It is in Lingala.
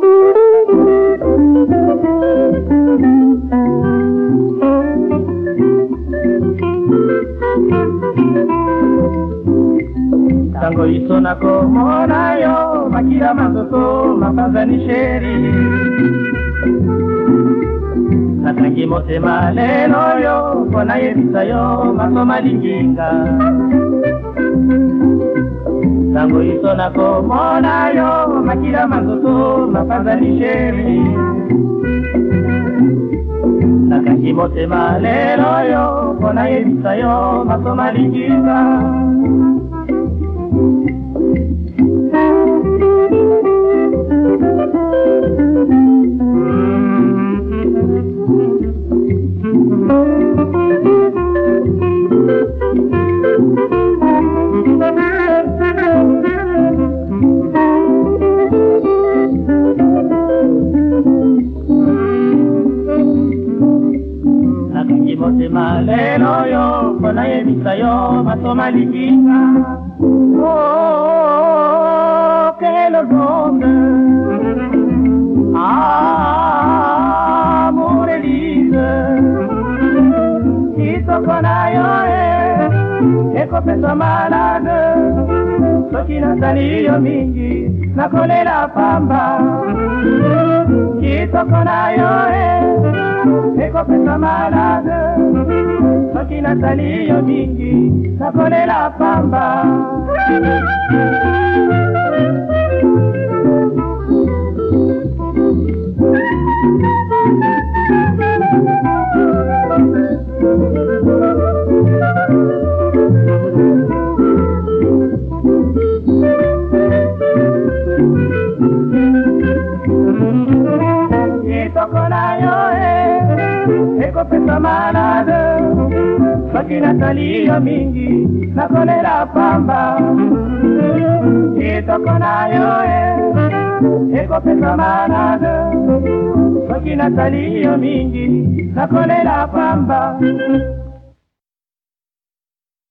Tango hizo na komonayo makila mazoto mapaza ni sheri natangi motema lelo yo mpona yebisa yo masoma linginga ntango iso nakomona yo makila manzoto mapanza lisheri nakaki motema lelo oyo mpo nayebisa yo masoma likinga thank you motema lelo oyo mpo nayebisa yo matoma likinga okelo oh, zonde amour elise kitoko na yo e ekopesa malade soki nasali yo mingi nakolela pamba kitoko na yo e ekopesa malade soki nasali yo mingi nakolela pamba Thank you. kitoko na yo e ekopesa malade soki nasali yo mingi nakolela pamba kitoko na yo e ekopesa malade soki nasali yo mingi nakolela pamba